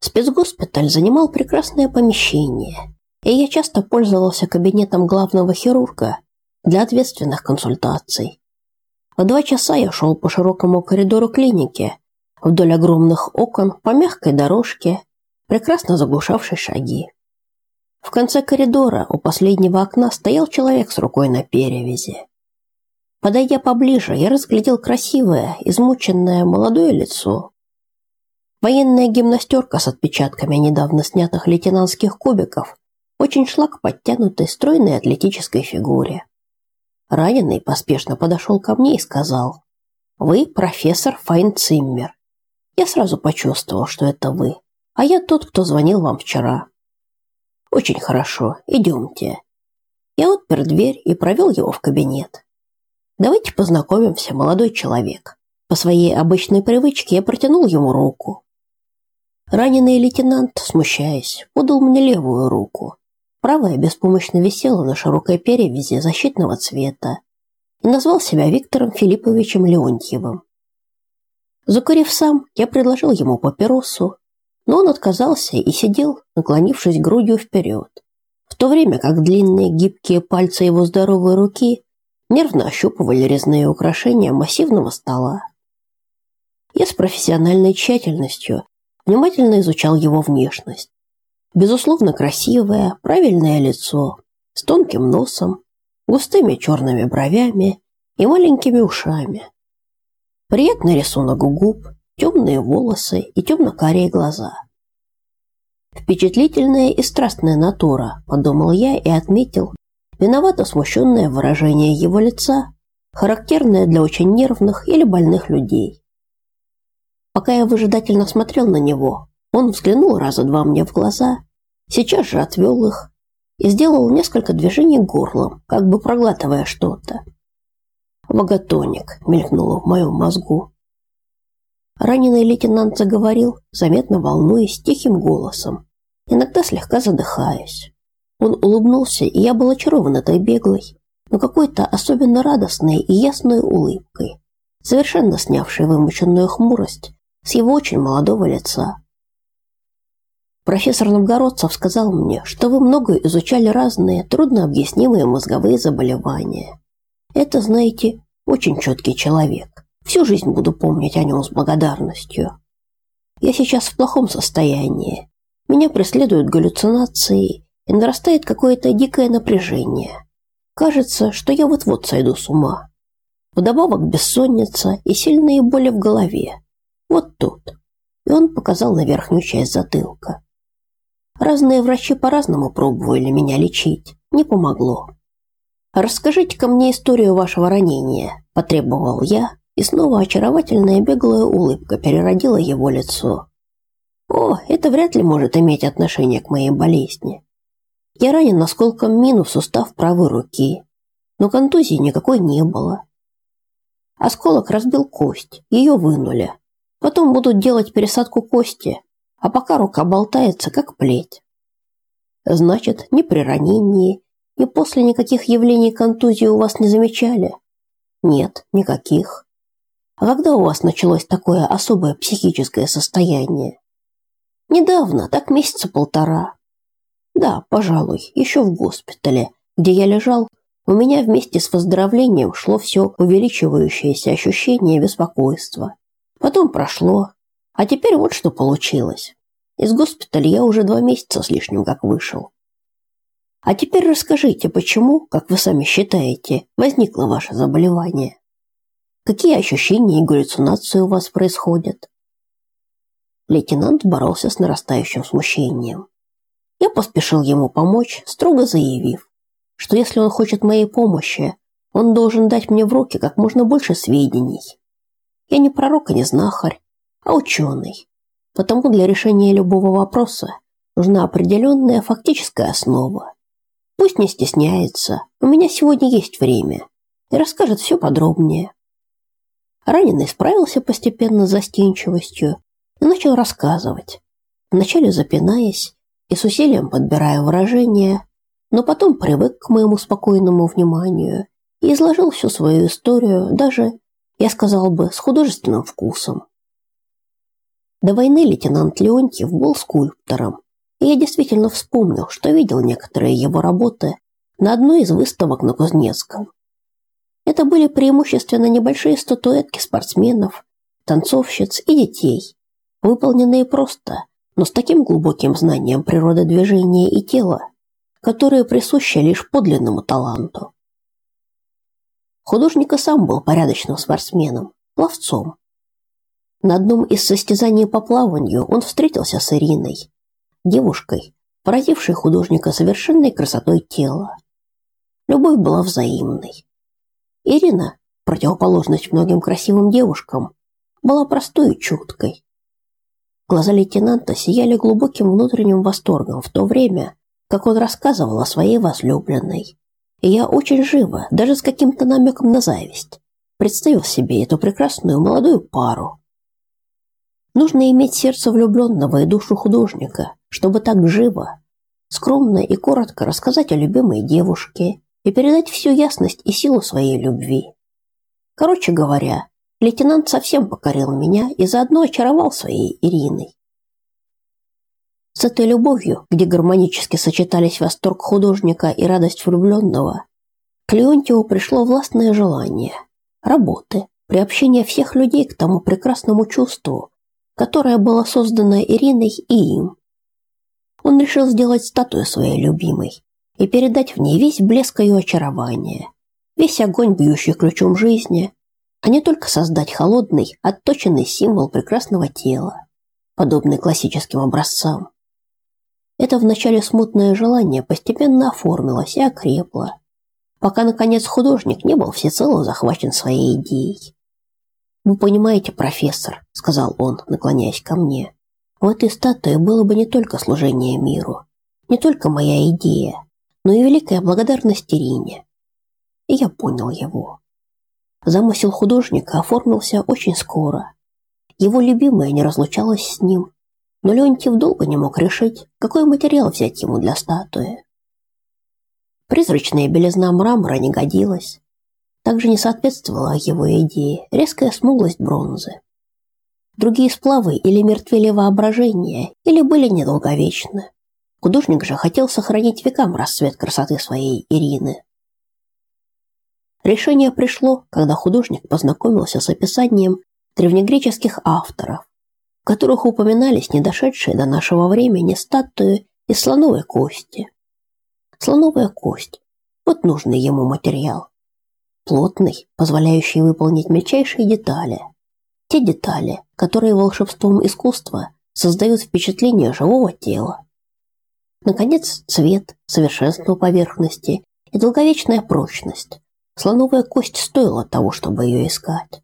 Спецгоспиталь занимал прекрасное помещение, и я часто пользовался кабинетом главного хирурга для ответственных консультаций. В два часа я шел по широкому коридору клиники, вдоль огромных окон, по мягкой дорожке, прекрасно заглушавшей шаги. В конце коридора у последнего окна стоял человек с рукой на перевязи. Подойдя поближе, я разглядел красивое, измученное молодое лицо. Военная гимнастерка с отпечатками недавно снятых лейтенантских кубиков очень шла к подтянутой, стройной атлетической фигуре. Раненый поспешно подошел ко мне и сказал, «Вы профессор Файнциммер. Я сразу почувствовал, что это вы, а я тот, кто звонил вам вчера». «Очень хорошо, идемте». Я отпер дверь и провел его в кабинет. Давайте познакомимся, молодой человек. По своей обычной привычке я протянул ему руку. Раненый лейтенант, смущаясь, подал мне левую руку. Правая беспомощно висела на широкой перевязи защитного цвета и назвал себя Виктором Филипповичем Леонтьевым. Закурив сам, я предложил ему папиросу, но он отказался и сидел, наклонившись грудью вперед, в то время как длинные гибкие пальцы его здоровой руки нервно ощупывали резные украшения массивного стола. Я с профессиональной тщательностью внимательно изучал его внешность. Безусловно, красивое, правильное лицо, с тонким носом, густыми черными бровями и маленькими ушами. Приятный рисунок губ, темные волосы и темно-карие глаза. Впечатлительная и страстная натура, подумал я и отметил, Виновато смущенное выражение его лица, характерное для очень нервных или больных людей. Пока я выжидательно смотрел на него, он взглянул раза два мне в глаза, сейчас же отвел их и сделал несколько движений горлом, как бы проглатывая что-то. «Ваготоник», — мелькнуло в моем мозгу. Раненый лейтенант заговорил, заметно волнуясь, тихим голосом, иногда слегка задыхаясь. Он улыбнулся, и я был очарован этой беглой, но какой-то особенно радостной и ясной улыбкой, совершенно снявшей вымученную хмурость с его очень молодого лица. Профессор Новгородцев сказал мне, что вы много изучали разные труднообъяснимые мозговые заболевания. Это, знаете, очень четкий человек. Всю жизнь буду помнить о нем с благодарностью. Я сейчас в плохом состоянии. Меня преследуют галлюцинации и нарастает какое-то дикое напряжение. Кажется, что я вот-вот сойду с ума. Вдобавок бессонница и сильные боли в голове. Вот тут. И он показал на верхнюю часть затылка. Разные врачи по-разному пробовали меня лечить. Не помогло. «Расскажите-ка мне историю вашего ранения», – потребовал я, и снова очаровательная беглая улыбка переродила его лицо. «О, это вряд ли может иметь отношение к моей болезни. Я ранен осколком мину в сустав правой руки, но контузии никакой не было. Осколок разбил кость, ее вынули. Потом будут делать пересадку кости, а пока рука болтается, как плеть. Значит, ни при ранении, ни после никаких явлений контузии у вас не замечали? Нет, никаких. А когда у вас началось такое особое психическое состояние? Недавно, так месяца полтора. Да, пожалуй, еще в госпитале, где я лежал, у меня вместе с выздоровлением шло все увеличивающееся ощущение беспокойства. Потом прошло, а теперь вот что получилось. Из госпиталя я уже два месяца с лишним как вышел. А теперь расскажите, почему, как вы сами считаете, возникло ваше заболевание? Какие ощущения и галлюцинации у вас происходят? Лейтенант боролся с нарастающим смущением. Я поспешил ему помочь, строго заявив, что если он хочет моей помощи, он должен дать мне в руки как можно больше сведений. Я не пророк и не знахарь, а ученый. Потому для решения любого вопроса нужна определенная фактическая основа. Пусть не стесняется, у меня сегодня есть время, и расскажет все подробнее. Раненый справился постепенно с застенчивостью и начал рассказывать, вначале запинаясь и с усилием подбирая выражения, но потом привык к моему спокойному вниманию и изложил всю свою историю, даже, я сказал бы, с художественным вкусом. До войны лейтенант Леонтьев был скульптором, и я действительно вспомнил, что видел некоторые его работы на одной из выставок на Кузнецком. Это были преимущественно небольшие статуэтки спортсменов, танцовщиц и детей, выполненные просто, но с таким глубоким знанием природы движения и тела, которое присуще лишь подлинному таланту. Художник и сам был порядочным спортсменом, пловцом. На одном из состязаний по плаванию он встретился с Ириной, девушкой, поразившей художника совершенной красотой тела. Любовь была взаимной. Ирина, противоположность многим красивым девушкам, была простой и чуткой. Глаза лейтенанта сияли глубоким внутренним восторгом в то время, как он рассказывал о своей возлюбленной. Я очень живо, даже с каким-то намеком на зависть, представил себе эту прекрасную молодую пару. Нужно иметь сердце влюбленного и душу художника, чтобы так живо, скромно и коротко рассказать о любимой девушке и передать всю ясность и силу своей любви. Короче говоря, лейтенант совсем покорил меня и заодно очаровал своей Ириной. С этой любовью, где гармонически сочетались восторг художника и радость влюбленного, к Леонтьеву пришло властное желание работы, приобщения всех людей к тому прекрасному чувству, которое было создано Ириной и им. Он решил сделать статую своей любимой и передать в ней весь блеск ее очарования, весь огонь, бьющий ключом жизни, а не только создать холодный, отточенный символ прекрасного тела, подобный классическим образцам. Это вначале смутное желание постепенно оформилось и окрепло, пока, наконец, художник не был всецело захвачен своей идеей. «Вы понимаете, профессор», — сказал он, наклоняясь ко мне, — «в этой статуе было бы не только служение миру, не только моя идея, но и великая благодарность Ирине». И я понял его. Замысел художника оформился очень скоро. Его любимая не разлучалась с ним, но Леонтьев долго не мог решить, какой материал взять ему для статуи. Призрачная белизна мрамора не годилась. Также не соответствовала его идее резкая смуглость бронзы. Другие сплавы или мертвели воображение, или были недолговечны. Художник же хотел сохранить векам расцвет красоты своей Ирины. Решение пришло, когда художник познакомился с описанием древнегреческих авторов, которых упоминались недошедшие до нашего времени статуи из слоновой кости. Слоновая кость – вот нужный ему материал. Плотный, позволяющий выполнить мельчайшие детали. Те детали, которые волшебством искусства создают впечатление живого тела. Наконец, цвет, совершенство поверхности и долговечная прочность, Слоновая кость стоила того, чтобы ее искать.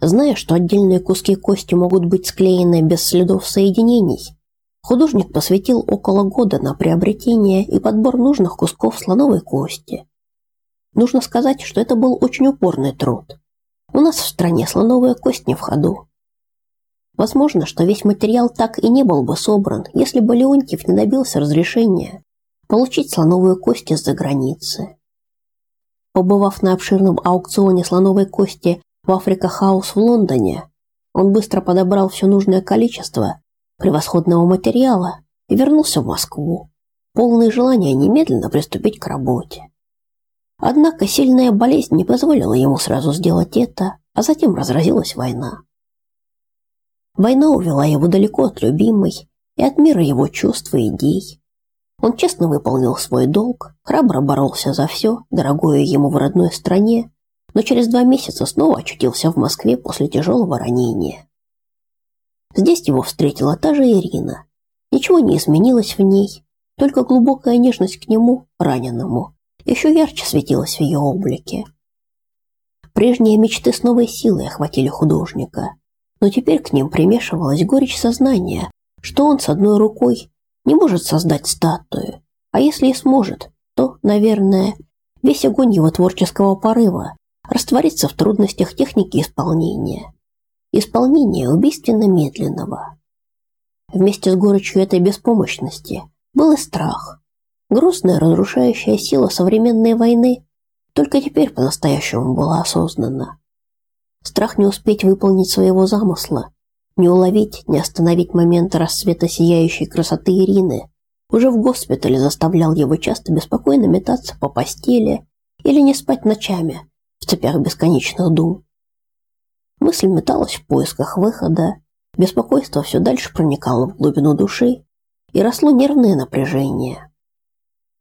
Зная, что отдельные куски кости могут быть склеены без следов соединений, художник посвятил около года на приобретение и подбор нужных кусков слоновой кости. Нужно сказать, что это был очень упорный труд. У нас в стране слоновая кость не в ходу. Возможно, что весь материал так и не был бы собран, если бы Леонтьев не добился разрешения получить слоновую кость из-за границы. Побывав на обширном аукционе слоновой кости в Африка Хаус в Лондоне, он быстро подобрал все нужное количество превосходного материала и вернулся в Москву, полный желания немедленно приступить к работе. Однако сильная болезнь не позволила ему сразу сделать это, а затем разразилась война. Война увела его далеко от любимой и от мира его чувств и идей. Он честно выполнил свой долг, храбро боролся за все, дорогое ему в родной стране, но через два месяца снова очутился в Москве после тяжелого ранения. Здесь его встретила та же Ирина. Ничего не изменилось в ней, только глубокая нежность к нему, раненому, еще ярче светилась в ее облике. Прежние мечты с новой силой охватили художника, но теперь к ним примешивалась горечь сознания, что он с одной рукой не может создать статую, а если и сможет, то, наверное, весь огонь его творческого порыва растворится в трудностях техники исполнения. Исполнения убийственно медленного. Вместе с горечью этой беспомощности был и страх. Грустная разрушающая сила современной войны только теперь по-настоящему была осознана. Страх не успеть выполнить своего замысла, не уловить, не остановить момент рассвета сияющей красоты Ирины, уже в госпитале заставлял его часто беспокойно метаться по постели или не спать ночами в цепях бесконечных дум. Мысль металась в поисках выхода, беспокойство все дальше проникало в глубину души, и росло нервное напряжение.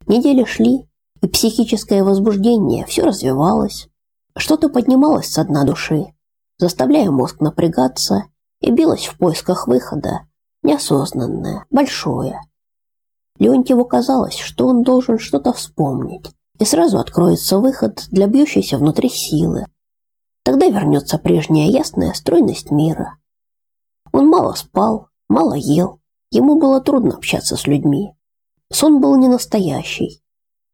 Недели шли, и психическое возбуждение все развивалось, что-то поднималось со дна души, заставляя мозг напрягаться и билось в поисках выхода, неосознанное, большое. Леонтьеву казалось, что он должен что-то вспомнить, и сразу откроется выход для бьющейся внутри силы. Тогда вернется прежняя ясная стройность мира. Он мало спал, мало ел, ему было трудно общаться с людьми. Сон был не настоящий.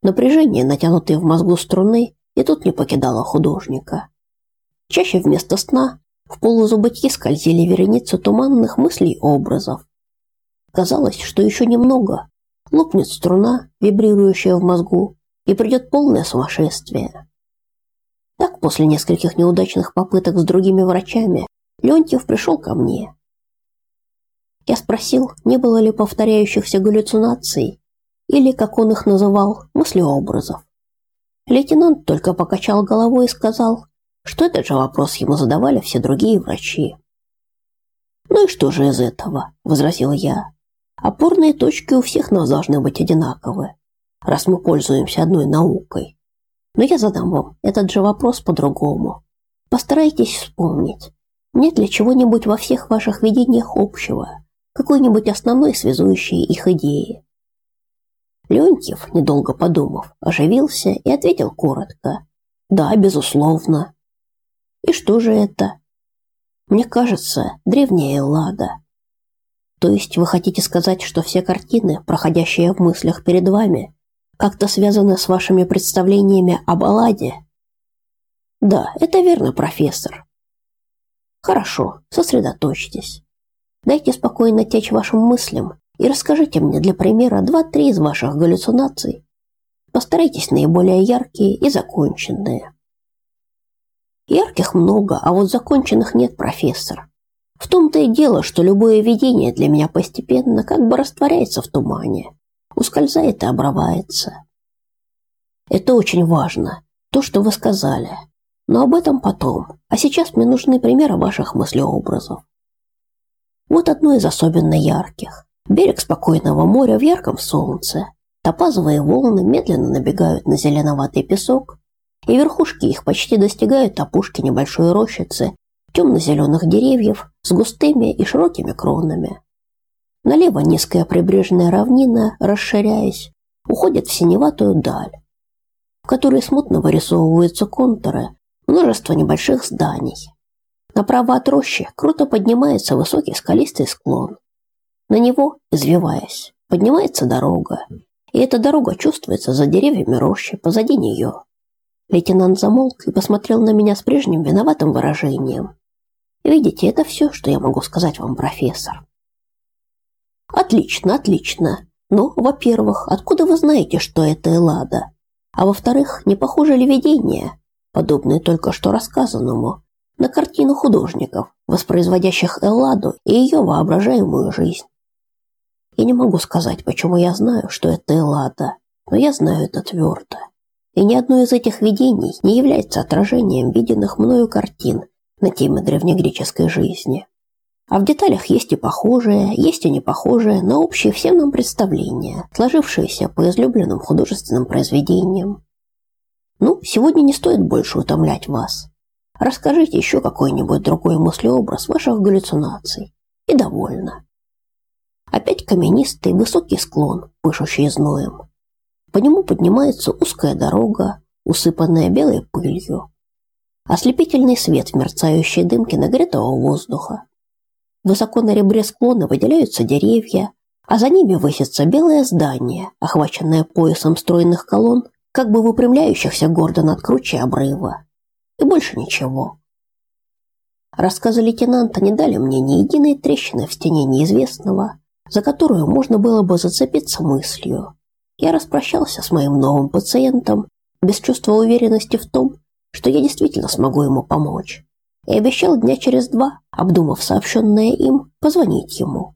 Напряжение, натянутое в мозгу струны, и тут не покидало художника. Чаще вместо сна в полузабытье скользили вереницы туманных мыслей и образов. Казалось, что еще немного, лопнет струна, вибрирующая в мозгу, и придет полное сумасшествие. Так, после нескольких неудачных попыток с другими врачами, Леонтьев пришел ко мне. Я спросил, не было ли повторяющихся галлюцинаций, или, как он их называл, мыслеобразов. Лейтенант только покачал головой и сказал, что этот же вопрос ему задавали все другие врачи. «Ну и что же из этого?» – возразил я. «Опорные точки у всех нас должны быть одинаковы, раз мы пользуемся одной наукой. Но я задам вам этот же вопрос по-другому. Постарайтесь вспомнить, нет ли чего-нибудь во всех ваших видениях общего, какой-нибудь основной связующей их идеи. Леонтьев, недолго подумав, оживился и ответил коротко. «Да, безусловно». «И что же это?» «Мне кажется, древняя Эллада». «То есть вы хотите сказать, что все картины, проходящие в мыслях перед вами, как-то связаны с вашими представлениями об Элладе?» «Да, это верно, профессор». «Хорошо, сосредоточьтесь. Дайте спокойно течь вашим мыслям и расскажите мне для примера два-три из ваших галлюцинаций. Постарайтесь наиболее яркие и законченные. Ярких много, а вот законченных нет, профессор. В том-то и дело, что любое видение для меня постепенно как бы растворяется в тумане, ускользает и обрывается. Это очень важно, то, что вы сказали. Но об этом потом. А сейчас мне нужны примеры ваших мыслеобразов. Вот одно из особенно ярких. Берег спокойного моря в ярком солнце. Топазовые волны медленно набегают на зеленоватый песок, и верхушки их почти достигают опушки небольшой рощицы темно-зеленых деревьев с густыми и широкими кронами. Налево низкая прибрежная равнина, расширяясь, уходит в синеватую даль, в которой смутно вырисовываются контуры множества небольших зданий. Направо от рощи круто поднимается высокий скалистый склон, на него, извиваясь, поднимается дорога, и эта дорога чувствуется за деревьями рощи, позади нее. Лейтенант замолк и посмотрел на меня с прежним виноватым выражением. Видите, это все, что я могу сказать вам, профессор. Отлично, отлично. Но, во-первых, откуда вы знаете, что это Эллада? А во-вторых, не похоже ли видение, подобное только что рассказанному, на картину художников, воспроизводящих Элладу и ее воображаемую жизнь? Я не могу сказать, почему я знаю, что это Эллада, но я знаю это твердо. И ни одно из этих видений не является отражением виденных мною картин на темы древнегреческой жизни. А в деталях есть и похожие, есть и не похожие, но общие всем нам представления, сложившиеся по излюбленным художественным произведениям. Ну, сегодня не стоит больше утомлять вас. Расскажите еще какой-нибудь другой мыслеобраз ваших галлюцинаций. И довольно. Опять каменистый высокий склон, пышущий зноем. По нему поднимается узкая дорога, усыпанная белой пылью. Ослепительный свет в мерцающей дымке нагретого воздуха. Высоко на ребре склона выделяются деревья, а за ними высится белое здание, охваченное поясом стройных колонн, как бы выпрямляющихся гордо над кручей обрыва. И больше ничего. Рассказы лейтенанта не дали мне ни единой трещины в стене неизвестного, за которую можно было бы зацепиться мыслью. Я распрощался с моим новым пациентом без чувства уверенности в том, что я действительно смогу ему помочь. И обещал дня через два, обдумав сообщенное им, позвонить ему.